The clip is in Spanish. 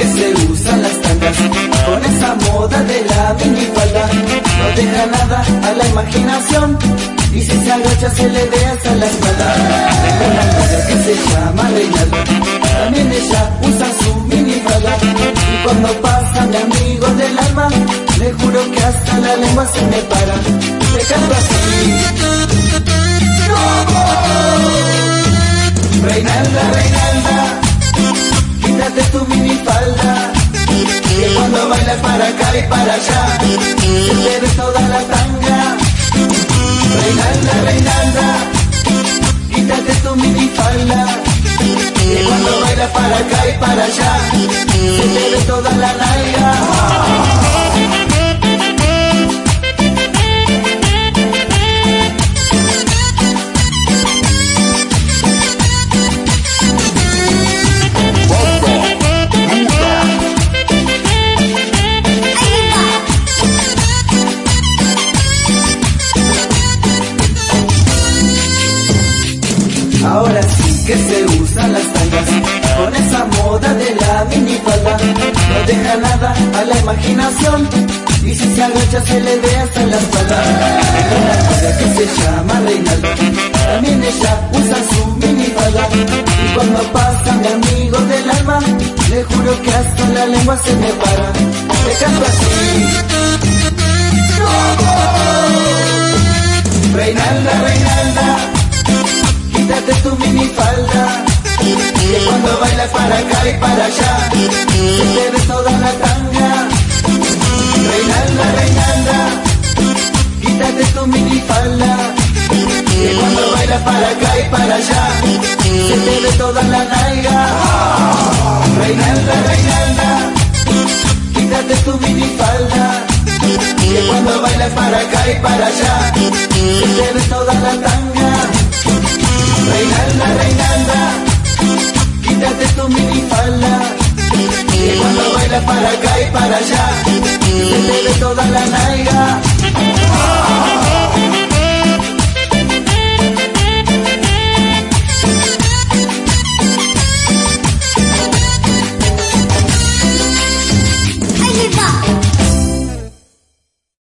que se usan las tangas, con esa moda de la minifalda, no deja nada a la imaginación, y si se agacha se le ve hasta la espalda. Tengo una amiga que se llama Reinaldo, también ella usa su minifalda, y cuando pasa mi amigo del alma, le juro que hasta la lengua se me para, me canto así. Reinalda, Reinalda, quítate tu minifalda, para acá y para allá, te ve toda la tanga. Reinalda, Reinalda, quítate tu minifalda, que cuando bailas para acá y para allá, te ve toda la nalga. Con esa moda de la minifalda No deja nada a la imaginación. Y si se agacha se le ve hasta la espalda. Tengo una que se llama Reinaldo. También ella usa su minifalda Y cuando pasa mi amigo del alma Le juro que hasta la lengua se me para. Me canto así. Reinalda, Reinalda quítate tu minifalda para acá y para allá. Se ve toda la tanga Reinalda, Reinalda. Quítate tu minifalda Que cuando bailas para acá y para allá. Se te ve toda la nalga Reinalda, Reinalda. Quítate tu minifalda Que cuando bailas para acá y para allá. Se te ve toda la tanga Reinalda, Reinalda, allá. Se te ve toda la nalga